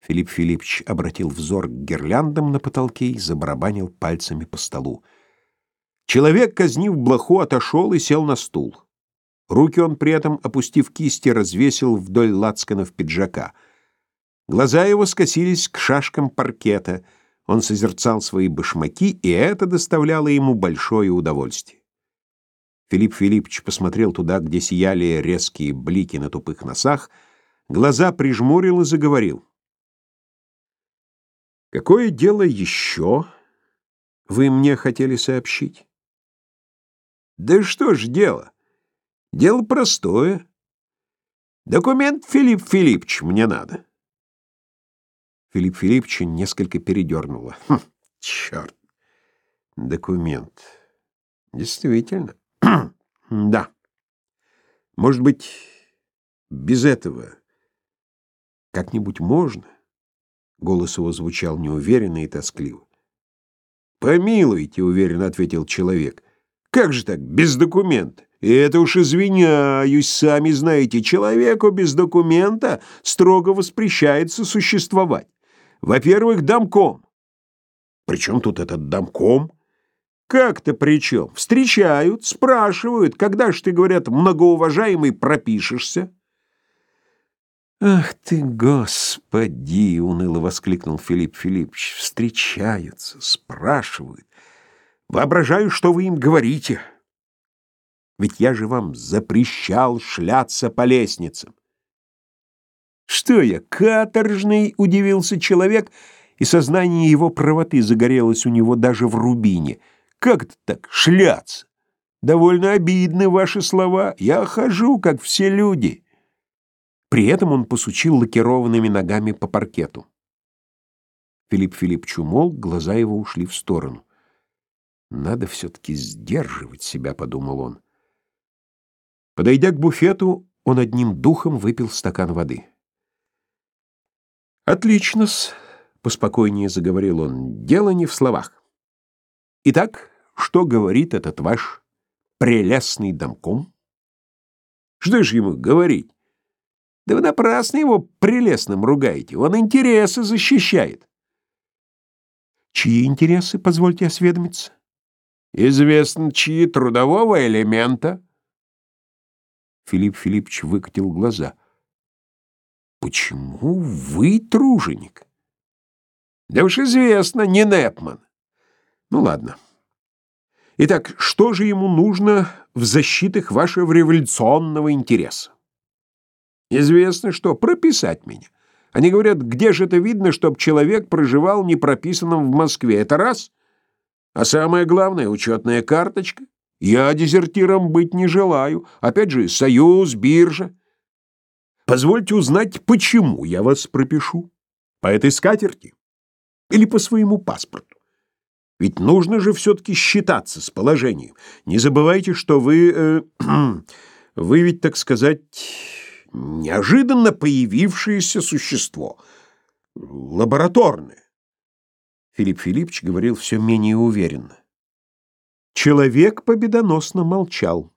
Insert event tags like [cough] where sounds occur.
Филипп Филиппович обратил взор к гирляндам на потолке и забарабанил пальцами по столу. Человек, казнив блоху, отошел и сел на стул. Руки он при этом, опустив кисти, развесил вдоль лацканов пиджака. Глаза его скосились к шашкам паркета. Он созерцал свои башмаки, и это доставляло ему большое удовольствие. Филипп Филиппович посмотрел туда, где сияли резкие блики на тупых носах, глаза прижмурил и заговорил. Какое дело еще вы мне хотели сообщить? Да что ж дело? Дело простое. Документ, Филипп Филиппович, мне надо. Филипп Филиппович несколько передернуло. Хм, черт. Документ. Действительно. да. Может быть, без этого как-нибудь можно? Голос его звучал неуверенно и тоскливо. «Помилуйте», — уверенно ответил человек. «Как же так, без документа? И это уж извиняюсь, сами знаете, человеку без документа строго воспрещается существовать. Во-первых, домком. Причем тут этот домком? Как-то при чем? Встречают, спрашивают, когда ж ты, говорят, многоуважаемый, пропишешься? «Ах ты, Господи!» — уныло воскликнул Филипп Филиппович. «Встречаются, спрашивают. Воображаю, что вы им говорите. Ведь я же вам запрещал шляться по лестницам». «Что я, каторжный?» — удивился человек, и сознание его правоты загорелось у него даже в рубине. «Как это так, шляться? Довольно обидны ваши слова. Я хожу, как все люди». При этом он посучил лакированными ногами по паркету. Филипп Филиппович умолк, глаза его ушли в сторону. «Надо все-таки сдерживать себя», — подумал он. Подойдя к буфету, он одним духом выпил стакан воды. «Отлично-с», — поспокойнее заговорил он, — «дело не в словах. Итак, что говорит этот ваш прелестный домком?» «Что ж ему говорить? Да вы напрасно его прелестным ругаете. Он интересы защищает. Чьи интересы, позвольте осведомиться? Известно, чьи трудового элемента. Филипп Филиппович выкатил глаза. Почему вы труженик? Да уж известно, не Непман. Ну ладно. Итак, что же ему нужно в защитах вашего революционного интереса? Известно что, прописать меня. Они говорят, где же это видно, чтоб человек проживал непрописанным в Москве? Это раз. А самое главное, учетная карточка. Я дезертиром быть не желаю. Опять же, союз, биржа. Позвольте узнать, почему я вас пропишу. По этой скатерти? Или по своему паспорту? Ведь нужно же все-таки считаться с положением. Не забывайте, что вы... Э, [clears throat] вы ведь, так сказать неожиданно появившееся существо. Лабораторное. Филипп Филиппович говорил все менее уверенно. Человек победоносно молчал.